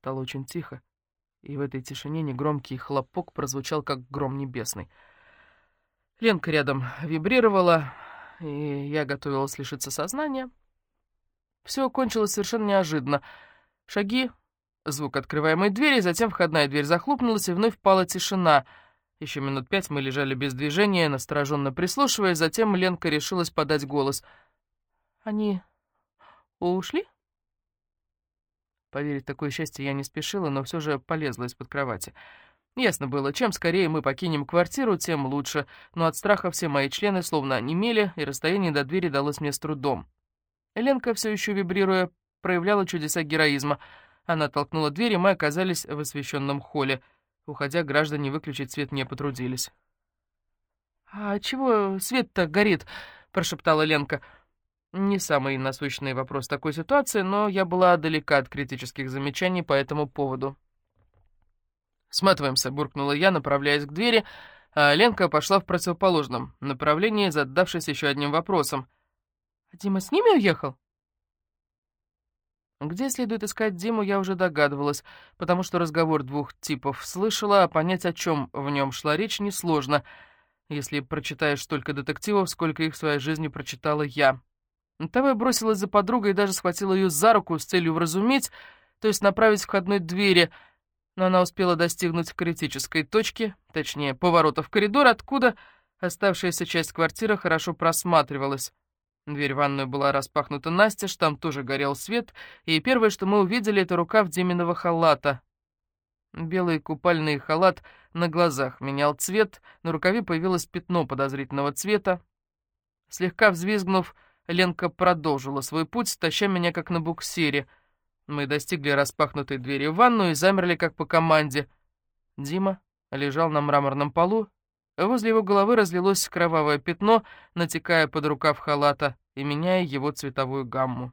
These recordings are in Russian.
Стало очень тихо, и в этой тишине негромкий хлопок прозвучал, как гром небесный. Ленка рядом вибрировала, и я готовилась лишиться сознания. Все кончилось совершенно неожиданно. Шаги, звук открываемой двери, затем входная дверь захлопнулась, и вновь впала тишина. Еще минут пять мы лежали без движения, настороженно прислушиваясь, затем Ленка решилась подать голос. «Они ушли?» Поверить такое счастье я не спешила, но все же полезла из-под кровати. Ясно было, чем скорее мы покинем квартиру, тем лучше, но от страха все мои члены словно онемели, и расстояние до двери далось мне с трудом. Ленка, все еще вибрируя, проявляла чудеса героизма. Она толкнула дверь, и мы оказались в освещенном холле. Уходя, граждане выключить свет не потрудились. «А чего свет-то горит?» — прошептала Ленка. Не самый насущный вопрос такой ситуации, но я была далека от критических замечаний по этому поводу. «Сматываемся», — буркнула я, направляясь к двери, а Ленка пошла в противоположном направлении, задавшись еще одним вопросом. «А Дима с ними уехал?» Где следует искать Диму, я уже догадывалась, потому что разговор двух типов слышала, а понять, о чем в нем шла речь, несложно, если прочитаешь столько детективов, сколько их в своей жизни прочитала я. Того я бросилась за подругой и даже схватила ее за руку с целью вразуметь, то есть направить входной двери — но она успела достигнуть критической точки, точнее, поворота в коридор, откуда оставшаяся часть квартиры хорошо просматривалась. Дверь в ванную была распахнута настежь, там тоже горел свет, и первое, что мы увидели, это рукав Диминого халата. Белый купальный халат на глазах менял цвет, на рукаве появилось пятно подозрительного цвета. Слегка взвизгнув, Ленка продолжила свой путь, таща меня как на буксире — мы достигли распахнутой двери в ванную и замерли как по команде. Дима лежал на мраморном полу, возле его головы разлилось кровавое пятно, натекая под рукав халата и меняя его цветовую гамму.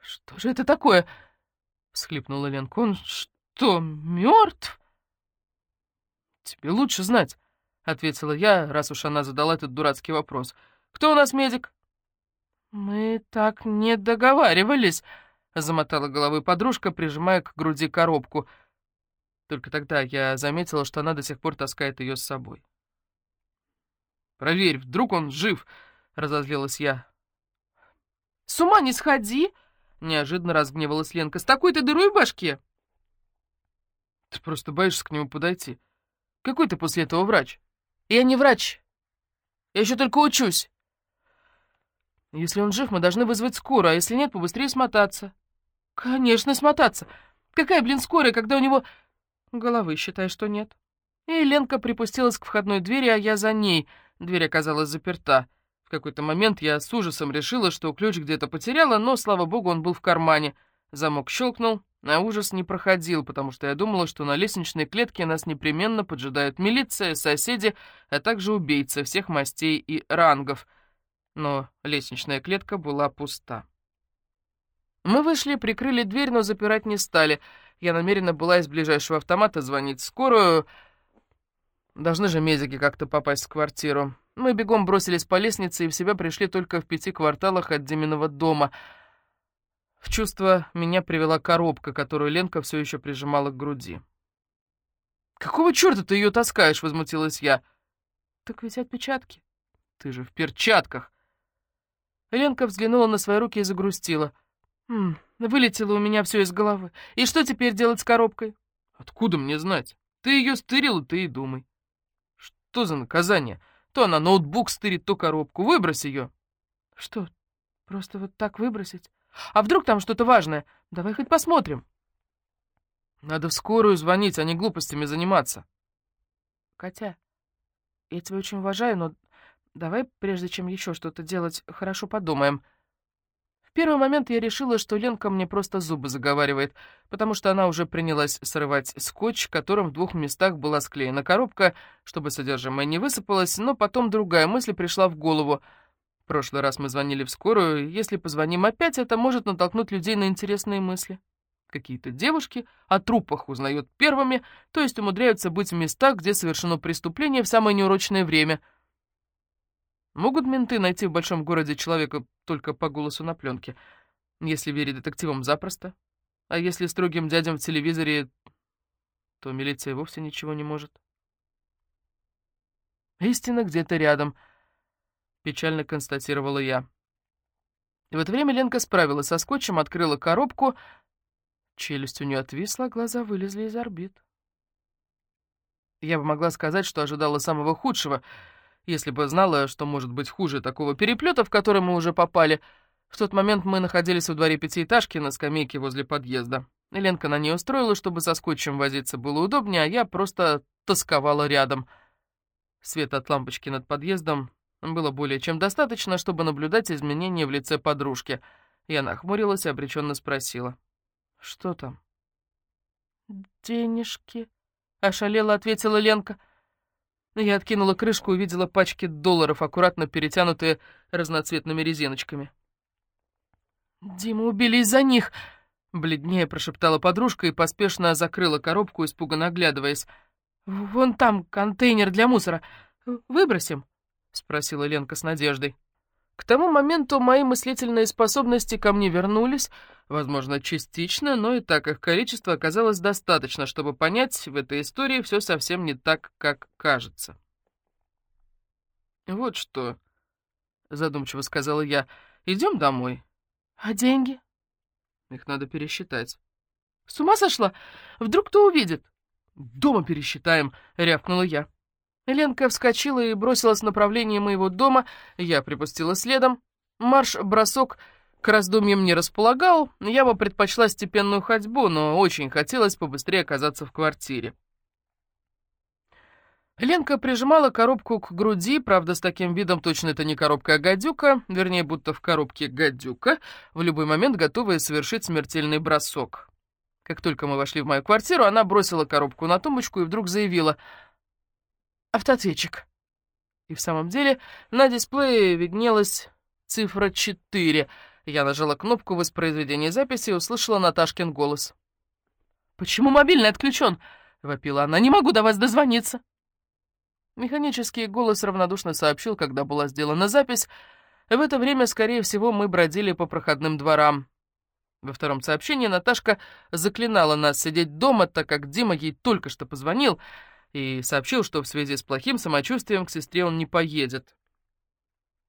«Что же это такое?» — всхлипнула Ленка. «Он что, мертв?» «Тебе лучше знать», — ответила я, раз уж она задала этот дурацкий вопрос. «Кто у нас медик?» «Мы так не договаривались», — замотала головой подружка, прижимая к груди коробку. Только тогда я заметила, что она до сих пор таскает ее с собой. «Проверь, вдруг он жив», — разозлилась я. «С ума не сходи!» — неожиданно разгневалась Ленка. «С такой-то дырой в башке!» «Ты просто боишься к нему подойти. Какой ты после этого врач?» «Я не врач. Я еще только учусь». Если он жив, мы должны вызвать скорую, а если нет, побыстрее смотаться. Конечно, смотаться. Какая, блин, скорая, когда у него... Головы, считай, что нет. И Ленка припустилась к входной двери, а я за ней. Дверь оказалась заперта. В какой-то момент я с ужасом решила, что ключ где-то потеряла, но, слава богу, он был в кармане. Замок щелкнул, а ужас не проходил, потому что я думала, что на лестничной клетке нас непременно поджидают милиция, соседи, а также убийцы всех мастей и рангов — но лестничная клетка была пуста. Мы вышли, прикрыли дверь, но запирать не стали. Я намерена была из ближайшего автомата звонить скорую. Должны же медики как-то попасть в квартиру. Мы бегом бросились по лестнице и в себя пришли только в пяти кварталах от Диминого дома. В чувство меня привела коробка, которую Ленка все еще прижимала к груди. «Какого черта ты ее таскаешь?» — возмутилась я. «Так ведь отпечатки». «Ты же в перчатках!» Ленка взглянула на свои руки и загрустила. «Хм, вылетело у меня все из головы. И что теперь делать с коробкой?» «Откуда мне знать? Ты ее стырила, ты и думай». «Что за наказание? То она ноутбук стырит, то коробку. Выбрось ее». «Что, просто вот так выбросить? А вдруг там что-то важное? Давай хоть посмотрим». «Надо в скорую звонить, а не глупостями заниматься». «Катя, я тебя очень уважаю, но Давай, прежде чем еще что-то делать, хорошо подумаем. В первый момент я решила, что Ленка мне просто зубы заговаривает, потому что она уже принялась срывать скотч, которым в двух местах была склеена коробка, чтобы содержимое не высыпалось, но потом другая мысль пришла в голову. В прошлый раз мы звонили в скорую, если позвоним опять, это может натолкнуть людей на интересные мысли. Какие-то девушки о трупах узнают первыми, то есть умудряются быть в местах, где совершено преступление в самое неурочное время — Могут менты найти в большом городе человека только по голосу на пленке? Если верить детективам, запросто. А если строгим дядям в телевизоре, то милиция вовсе ничего не может. Истина где-то рядом, печально констатировала я. И в это время Ленка справилась со скотчем, открыла коробку. Челюсть у нее отвисла, глаза вылезли из орбит. Я бы могла сказать, что ожидала самого худшего, если бы знала, что может быть хуже такого переплета, в который мы уже попали. В тот момент мы находились во дворе пятиэтажки на скамейке возле подъезда. Ленка на ней устроила, чтобы со скотчем возиться было удобнее, а я просто тосковала рядом. Свет от лампочки над подъездом было более чем достаточно, чтобы наблюдать изменения в лице подружки. Я нахмурилась и обреченно спросила. «Что там?» «Денежки», — ошалела ответила Ленка. Я откинула крышку и увидела пачки долларов, аккуратно перетянутые разноцветными резиночками. «Дима убили из-за них!» — бледнее прошептала подружка и поспешно закрыла коробку, испуганно оглядываясь. «Вон там контейнер для мусора. Выбросим?» — спросила Ленка с надеждой. К тому моменту мои мыслительные способности ко мне вернулись, возможно, частично, но и так их количество оказалось достаточно, чтобы понять, в этой истории все совсем не так, как кажется. «Вот что», — задумчиво сказала я, — «идем домой». «А деньги?» «Их надо пересчитать». «С ума сошла? Вдруг кто увидит?» «Дома пересчитаем», — рявкнула я. Ленка вскочила и бросилась в направлении моего дома, я припустила следом. Марш-бросок к раздумьям не располагал, я бы предпочла степенную ходьбу, но очень хотелось побыстрее оказаться в квартире. Ленка прижимала коробку к груди, правда, с таким видом точно это не коробка, а гадюка, вернее, будто в коробке гадюка, в любой момент готовая совершить смертельный бросок. Как только мы вошли в мою квартиру, она бросила коробку на тумбочку и вдруг заявила — автоответчик. И в самом деле на дисплее виднелась цифра 4. Я нажала кнопку воспроизведения записи и услышала Наташкин голос. «Почему мобильный отключен?» — вопила она. «Не могу до вас дозвониться». Механический голос равнодушно сообщил, когда была сделана запись. В это время, скорее всего, мы бродили по проходным дворам. Во втором сообщении Наташка заклинала нас сидеть дома, так как Дима ей только что позвонил — и сообщил, что в связи с плохим самочувствием к сестре он не поедет.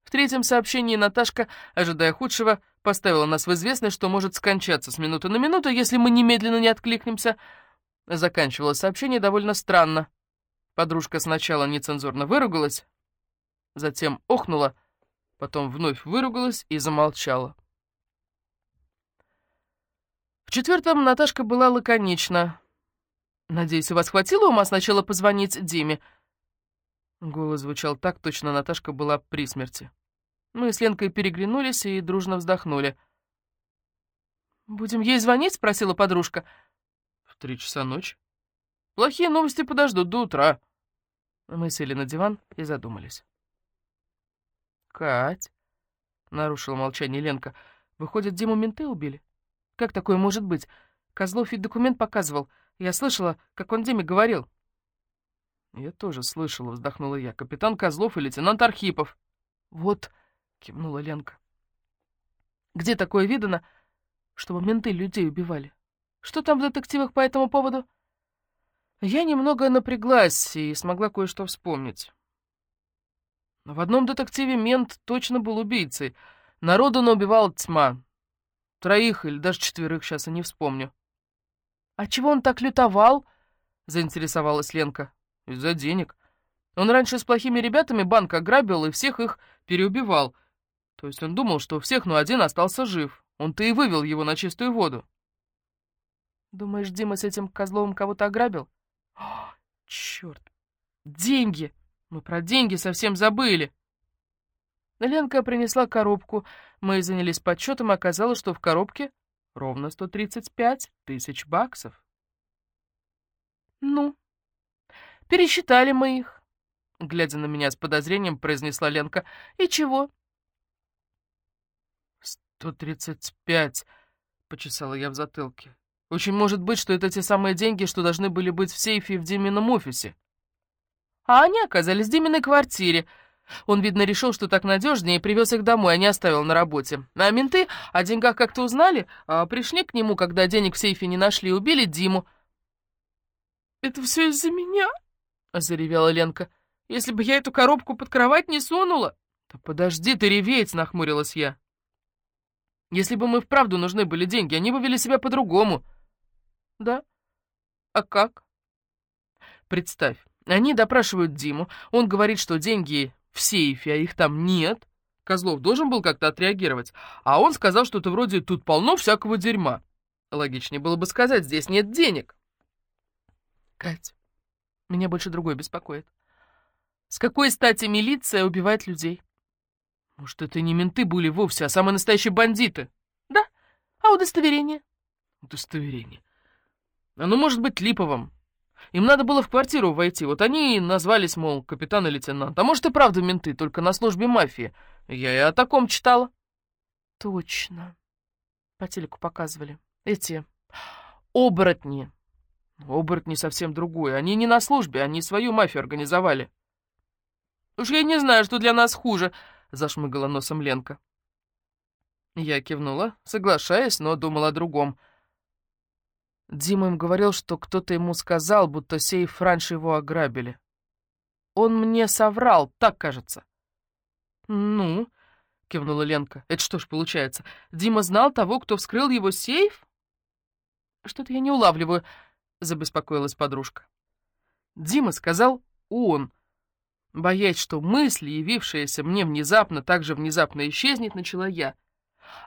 В третьем сообщении Наташка, ожидая худшего, поставила нас в известность, что может скончаться с минуты на минуту, если мы немедленно не откликнемся. Заканчивала сообщение довольно странно. Подружка сначала нецензурно выругалась, затем охнула, потом вновь выругалась и замолчала. В четвертом Наташка была лаконична. «Надеюсь, у вас хватило ума сначала позвонить Диме?» Голос звучал так, точно Наташка была при смерти. Мы с Ленкой переглянулись и дружно вздохнули. «Будем ей звонить?» — спросила подружка. «В три часа ночи. Плохие новости подождут до утра». Мы сели на диван и задумались. «Кать», — нарушила молчание Ленка, — «выходит, Диму менты убили? Как такое может быть? Козлов ведь документ показывал». Я слышала, как он Диме говорил». «Я тоже слышала», — вздохнула я. «Капитан Козлов и лейтенант Архипов». «Вот», — кивнула Ленка. «Где такое видано, чтобы менты людей убивали? Что там в детективах по этому поводу?» Я немного напряглась и смогла кое-что вспомнить. В одном детективе мент точно был убийцей. Народу наубивал тьма. Троих или даже четверых, сейчас я не вспомню. «А чего он так лютовал?» — заинтересовалась Ленка. «Из-за денег. Он раньше с плохими ребятами банк ограбил и всех их переубивал. То есть он думал, что у всех, но один остался жив. Он-то и вывел его на чистую воду». «Думаешь, Дима с этим Козловым кого-то ограбил?» О, «Черт! Деньги! Мы про деньги совсем забыли!» Ленка принесла коробку. Мы занялись подсчетом, и оказалось, что в коробке Ровно 135 тысяч баксов. Ну, пересчитали мы их. Глядя на меня с подозрением, произнесла Ленка. И чего? «Сто тридцать пять», — почесала я в затылке. «Очень может быть, что это те самые деньги, что должны были быть в сейфе в Димином офисе». А они оказались в Диминой квартире. Он, видно, решил, что так надежнее, и привез их домой, а не оставил на работе. А менты о деньгах как-то узнали, а пришли к нему, когда денег в сейфе не нашли, и убили Диму. «Это все из-за меня?» — заревела Ленка. «Если бы я эту коробку под кровать не сунула...» «Да подожди ты реветь!» — нахмурилась я. «Если бы мы вправду нужны были деньги, они бы вели себя по-другому». «Да? А как?» «Представь, они допрашивают Диму, он говорит, что деньги в сейфе, а их там нет. Козлов должен был как-то отреагировать, а он сказал что-то вроде «тут полно всякого дерьма». Логичнее было бы сказать «здесь нет денег». Кать, меня больше другой беспокоит. С какой стати милиция убивает людей? Может, это не менты были вовсе, а самые настоящие бандиты? Да, а удостоверение? Удостоверение. Оно может быть липовым. Им надо было в квартиру войти, вот они и назвались, мол, капитан и лейтенант. А может и правда менты, только на службе мафии. Я и о таком читала. Точно. По телеку показывали. Эти оборотни. Оборотни совсем другое. Они не на службе, они свою мафию организовали. Уж я не знаю, что для нас хуже, зашмыгала носом Ленка. Я кивнула, соглашаясь, но думала о другом — Дима им говорил, что кто-то ему сказал, будто сейф раньше его ограбили. Он мне соврал, так кажется. «Ну?» — кивнула Ленка. «Это что ж получается? Дима знал того, кто вскрыл его сейф?» «Что-то я не улавливаю», — забеспокоилась подружка. Дима сказал «он», боясь, что мысль, явившаяся мне внезапно, так же внезапно исчезнет, начала я.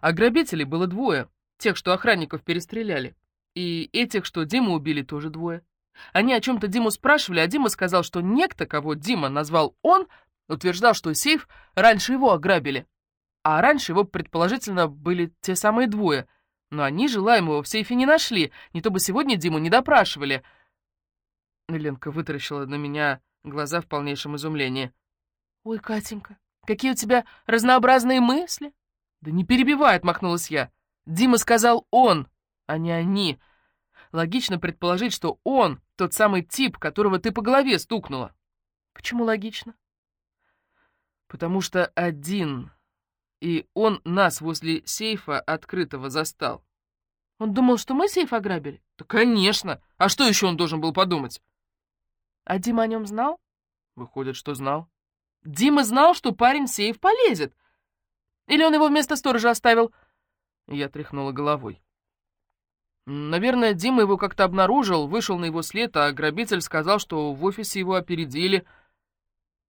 А грабителей было двое, тех, что охранников перестреляли. И этих, что Диму убили, тоже двое. Они о чем-то Диму спрашивали, а Дима сказал, что некто, кого Дима назвал он, утверждал, что сейф раньше его ограбили. А раньше его, предположительно, были те самые двое. Но они желаемого в сейфе не нашли, не то бы сегодня Диму не допрашивали. Ленка вытаращила на меня глаза в полнейшем изумлении. «Ой, Катенька, какие у тебя разнообразные мысли!» «Да не перебивай!» — отмахнулась я. «Дима сказал он!» а не они. Логично предположить, что он тот самый тип, которого ты по голове стукнула. Почему логично? Потому что один, и он нас возле сейфа открытого застал. Он думал, что мы сейф ограбили? Да, конечно! А что еще он должен был подумать? А Дима о нем знал? Выходит, что знал. Дима знал, что парень в сейф полезет. Или он его вместо сторожа оставил? Я тряхнула головой. Наверное, Дима его как-то обнаружил, вышел на его след, а грабитель сказал, что в офисе его опередили.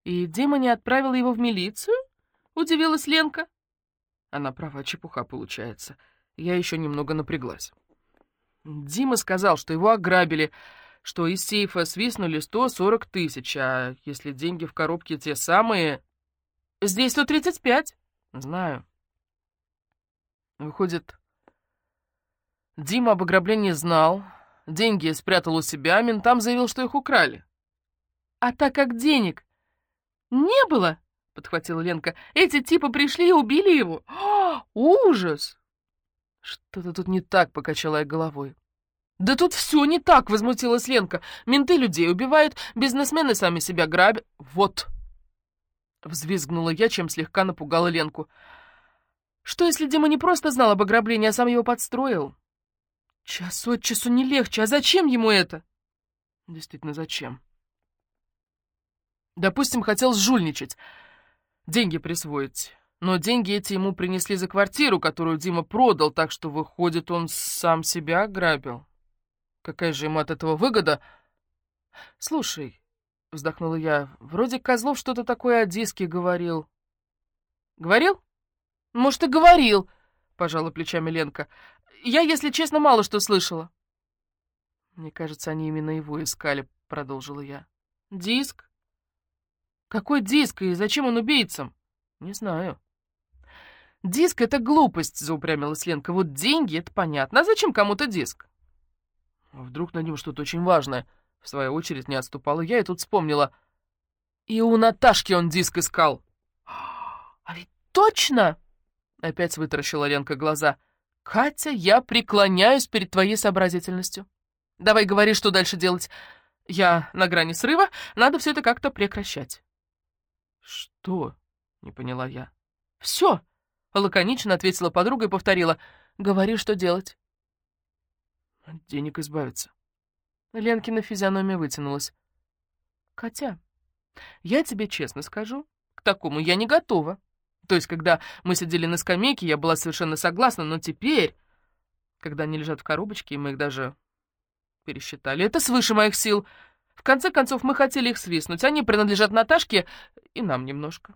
«И Дима не отправил его в милицию?» — удивилась Ленка. Она права, чепуха получается. Я еще немного напряглась. Дима сказал, что его ограбили, что из сейфа свистнули 140 тысяч, а если деньги в коробке те самые... Здесь 135. Знаю. Выходит, Дима об ограблении знал, деньги спрятал у себя, а ментам заявил, что их украли. «А так как денег не было, — подхватила Ленка, — эти типа пришли и убили его. О, ужас!» «Что-то тут не так», — покачала я головой. «Да тут все не так!» — возмутилась Ленка. «Менты людей убивают, бизнесмены сами себя грабят. Вот!» Взвизгнула я, чем слегка напугала Ленку. «Что, если Дима не просто знал об ограблении, а сам его подстроил?» Час от часу не легче. А зачем ему это? Действительно, зачем? Допустим, хотел жульничать, деньги присвоить. Но деньги эти ему принесли за квартиру, которую Дима продал, так что, выходит, он сам себя ограбил. Какая же ему от этого выгода? Слушай, вздохнула я, вроде Козлов что-то такое о диске говорил. Говорил? Может, и говорил, пожала плечами Ленка. Я, если честно, мало что слышала. Мне кажется, они именно его искали, продолжила я. Диск? Какой диск и зачем он убийцам? Не знаю. Диск — это глупость, заупрямилась Ленка. Вот деньги — это понятно. А зачем кому-то диск? А вдруг на нем что-то очень важное. В свою очередь не отступала я и тут вспомнила. И у Наташки он диск искал. А ведь точно! Опять вытаращила Ленка глаза. «Катя, я преклоняюсь перед твоей сообразительностью. Давай говори, что дальше делать. Я на грани срыва, надо все это как-то прекращать». «Что?» — не поняла я. «Все!» — лаконично ответила подруга и повторила. «Говори, что делать». «От денег избавиться». Ленкина физиономия вытянулась. «Катя, я тебе честно скажу, к такому я не готова. То есть, когда мы сидели на скамейке, я была совершенно согласна, но теперь, когда они лежат в коробочке, и мы их даже пересчитали, это свыше моих сил. В конце концов, мы хотели их свистнуть, они принадлежат Наташке и нам немножко.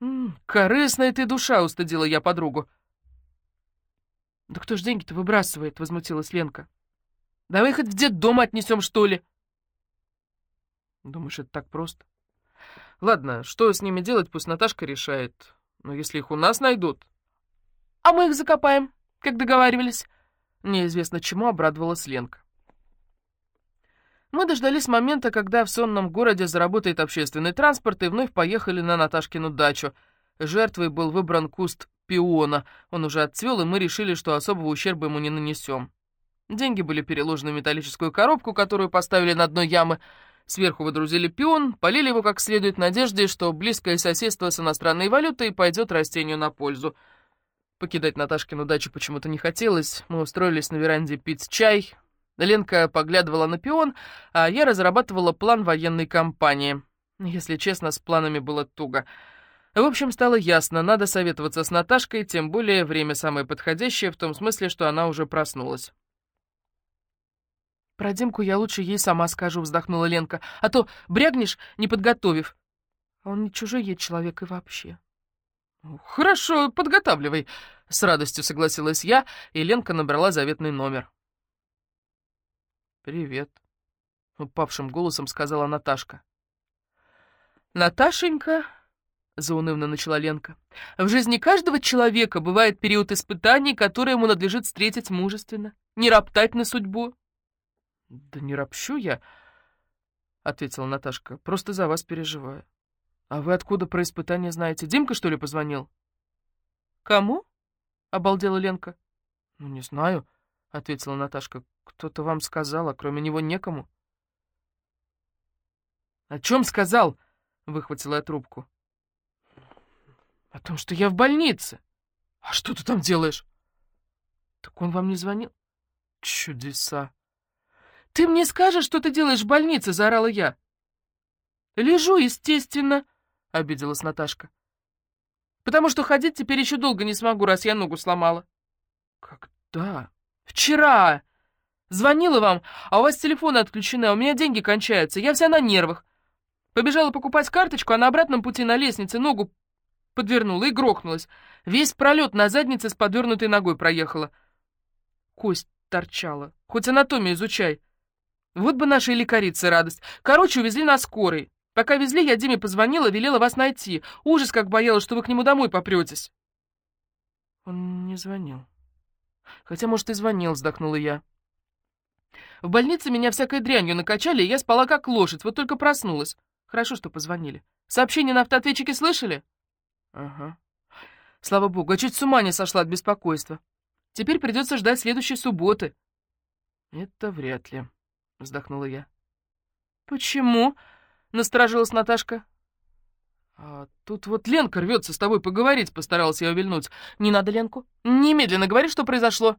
М -м, корыстная ты душа, устыдила я подругу. «Да кто ж деньги-то выбрасывает?» — возмутилась Ленка. «Давай хоть в детдом отнесем, что ли?» «Думаешь, это так просто?» «Ладно, что с ними делать, пусть Наташка решает. Но если их у нас найдут...» «А мы их закопаем, как договаривались». Неизвестно чему обрадовалась Ленка. Мы дождались момента, когда в сонном городе заработает общественный транспорт, и вновь поехали на Наташкину дачу. Жертвой был выбран куст пиона. Он уже отцвел, и мы решили, что особого ущерба ему не нанесем. Деньги были переложены в металлическую коробку, которую поставили на дно ямы. Сверху выдрузили пион, полили его как следует в надежде, что близкое соседство с иностранной валютой пойдет растению на пользу. Покидать Наташкину дачу почему-то не хотелось. Мы устроились на веранде пить чай, Ленка поглядывала на пион, а я разрабатывала план военной кампании. Если честно, с планами было туго. В общем, стало ясно, надо советоваться с Наташкой, тем более время самое подходящее, в том смысле, что она уже проснулась. «Про Димку я лучше ей сама скажу», — вздохнула Ленка, «а то брягнешь, не подготовив. А он не чужой ей человек и вообще». «Хорошо, подготавливай», — с радостью согласилась я, и Ленка набрала заветный номер. «Привет», — упавшим голосом сказала Наташка. «Наташенька», — заунывно начала Ленка, — «в жизни каждого человека бывает период испытаний, который ему надлежит встретить мужественно, не роптать на судьбу». «Да не ропщу я», — ответила Наташка, — «просто за вас переживаю». «А вы откуда про испытания знаете? Димка, что ли, позвонил?» «Кому?» — обалдела Ленка. «Ну, не знаю», — ответила Наташка. Кто-то вам сказал, а кроме него некому. «О чем сказал?» — выхватила я трубку. «О том, что я в больнице. А что ты там делаешь?» «Так он вам не звонил?» «Чудеса!» «Ты мне скажешь, что ты делаешь в больнице?» — заорала я. «Лежу, естественно», — обиделась Наташка. «Потому что ходить теперь еще долго не смогу, раз я ногу сломала». «Когда?» «Вчера!» Звонила вам, а у вас телефоны отключены, а у меня деньги кончаются, я вся на нервах. Побежала покупать карточку, а на обратном пути на лестнице ногу подвернула и грохнулась. Весь пролет на заднице с подвернутой ногой проехала. Кость торчала. Хоть анатомию изучай. Вот бы нашей лекарице радость. Короче, увезли на скорой. Пока везли, я Диме позвонила, велела вас найти. Ужас, как боялась, что вы к нему домой попретесь. Он не звонил. Хотя, может, и звонил, вздохнула я. В больнице меня всякой дрянью накачали, и я спала как лошадь, вот только проснулась. Хорошо, что позвонили. Сообщение на автоответчике слышали? Ага. Слава богу, я чуть с ума не сошла от беспокойства. Теперь придется ждать следующей субботы. Это вряд ли, вздохнула я. Почему? Насторожилась Наташка. А тут вот Ленка рвется с тобой поговорить, постаралась я увильнуть. Не надо Ленку. Немедленно говори, что произошло.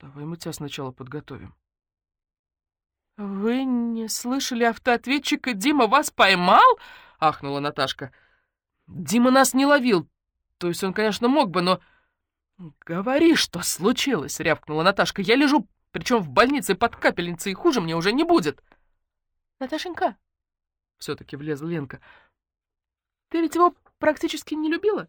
Давай мы тебя сначала подготовим. «Вы не слышали автоответчика? Дима вас поймал?» — ахнула Наташка. «Дима нас не ловил. То есть он, конечно, мог бы, но...» «Говори, что случилось!» — рявкнула Наташка. «Я лежу, причем в больнице под капельницей, хуже мне уже не будет!» «Наташенька!» — все-таки влезла Ленка. «Ты ведь его практически не любила?»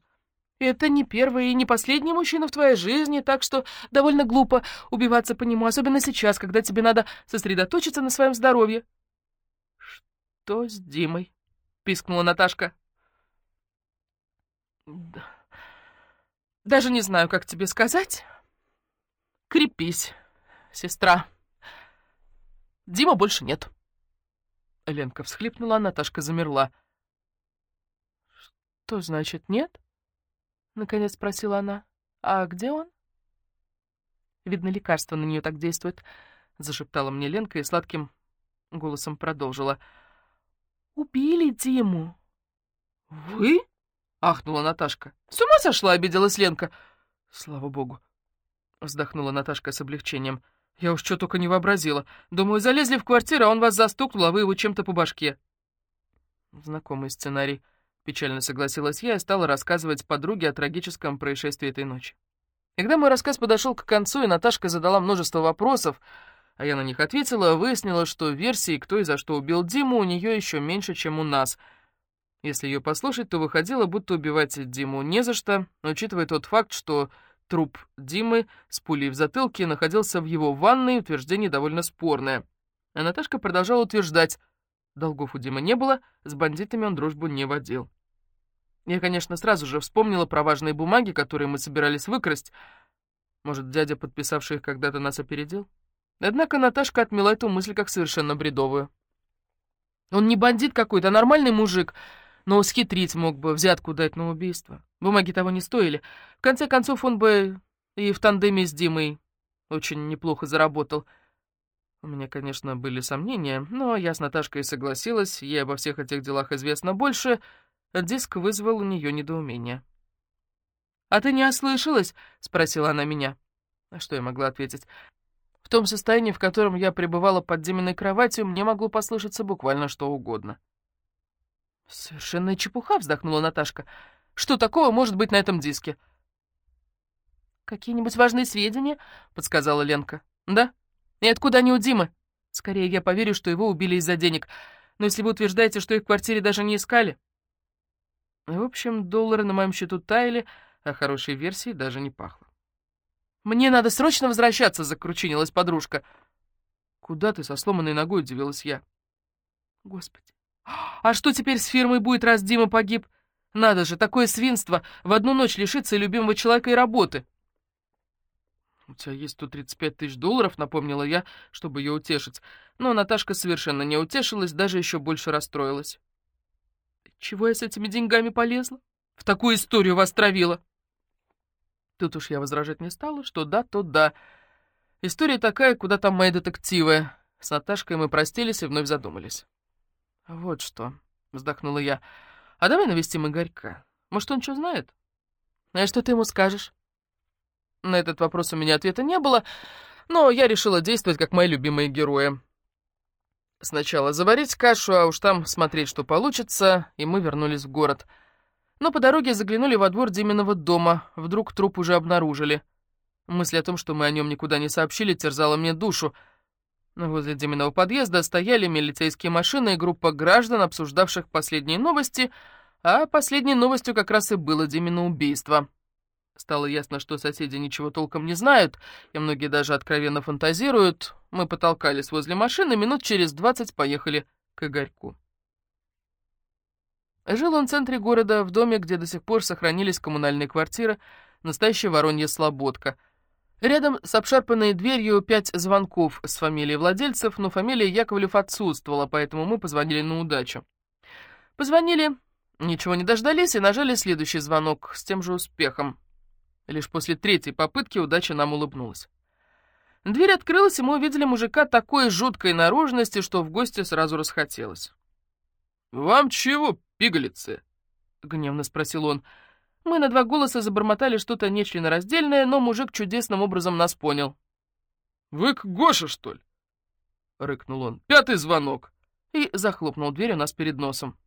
Это не первый и не последний мужчина в твоей жизни, так что довольно глупо убиваться по нему, особенно сейчас, когда тебе надо сосредоточиться на своем здоровье. «Что с Димой?» — пискнула Наташка. «Даже не знаю, как тебе сказать. Крепись, сестра. Дима больше нет». Ленка всхлипнула, Наташка замерла. «Что значит нет?» Наконец спросила она. «А где он?» «Видно, лекарство на нее так действует», — зашептала мне Ленка и сладким голосом продолжила. «Убили Диму. «Вы?» — ахнула Наташка. «С ума сошла?» — обиделась Ленка. «Слава богу!» — вздохнула Наташка с облегчением. «Я уж что только не вообразила. Думаю, залезли в квартиру, а он вас застукнул, а вы его чем-то по башке». Знакомый сценарий. Печально согласилась я и стала рассказывать подруге о трагическом происшествии этой ночи. Когда мой рассказ подошел к концу, и Наташка задала множество вопросов, а я на них ответила, выяснила, что версии, кто и за что убил Диму, у нее еще меньше, чем у нас. Если ее послушать, то выходило, будто убивать Диму не за что, учитывая тот факт, что труп Димы с пулей в затылке находился в его ванной, утверждение довольно спорное. А Наташка продолжала утверждать, долгов у Димы не было, с бандитами он дружбу не водил. Я, конечно, сразу же вспомнила про важные бумаги, которые мы собирались выкрасть. Может, дядя, подписавший их, когда-то нас опередил? Однако Наташка отмела эту мысль как совершенно бредовую. Он не бандит какой-то, а нормальный мужик, но схитрить мог бы, взятку дать на убийство. Бумаги того не стоили. В конце концов, он бы и в тандеме с Димой очень неплохо заработал. У меня, конечно, были сомнения, но я с Наташкой согласилась, ей обо всех этих делах известно больше — Диск вызвал у нее недоумение. «А ты не ослышалась?» — спросила она меня. А что я могла ответить? В том состоянии, в котором я пребывала под Диминой кроватью, мне могло послышаться буквально что угодно. «Совершенная чепуха!» — вздохнула Наташка. «Что такого может быть на этом диске?» «Какие-нибудь важные сведения?» — подсказала Ленка. «Да? И откуда они у Димы? Скорее, я поверю, что его убили из-за денег. Но если вы утверждаете, что их в квартире даже не искали...» В общем, доллары на моем счету таяли, а хорошей версии даже не пахло. «Мне надо срочно возвращаться!» — закручинилась подружка. «Куда ты со сломанной ногой?» — удивилась я. «Господи, а что теперь с фирмой будет, раз Дима погиб? Надо же, такое свинство! В одну ночь лишиться любимого человека и работы!» «У тебя есть 135 тысяч долларов», — напомнила я, чтобы ее утешить. Но Наташка совершенно не утешилась, даже еще больше расстроилась. Чего я с этими деньгами полезла? В такую историю вас травила. Тут уж я возражать не стала, что да, то да. История такая, куда там мои детективы. С Наташкой мы простились и вновь задумались. Вот что, вздохнула я. А давай навестим Игорька. Может, он что знает? А что ты ему скажешь? На этот вопрос у меня ответа не было, но я решила действовать, как мои любимые герои. Сначала заварить кашу, а уж там смотреть, что получится, и мы вернулись в город. Но по дороге заглянули во двор Диминого дома, вдруг труп уже обнаружили. Мысль о том, что мы о нем никуда не сообщили, терзала мне душу. Возле Диминого подъезда стояли милицейские машины и группа граждан, обсуждавших последние новости, а последней новостью как раз и было Димино убийство. Стало ясно, что соседи ничего толком не знают, и многие даже откровенно фантазируют. Мы потолкались возле машины, минут через двадцать поехали к Игорьку. Жил он в центре города, в доме, где до сих пор сохранились коммунальные квартиры, настоящая Воронья Слободка. Рядом с обшарпанной дверью пять звонков с фамилией владельцев, но фамилия Яковлев отсутствовала, поэтому мы позвонили на удачу. Позвонили, ничего не дождались и нажали следующий звонок с тем же успехом. Лишь после третьей попытки удача нам улыбнулась. Дверь открылась, и мы увидели мужика такой жуткой наружности, что в гости сразу расхотелось. «Вам чего, пигалицы?» — гневно спросил он. Мы на два голоса забормотали что-то нечленораздельное, но мужик чудесным образом нас понял. «Вы к Гоше, что ли?» — рыкнул он. «Пятый звонок!» И захлопнул дверь у нас перед носом.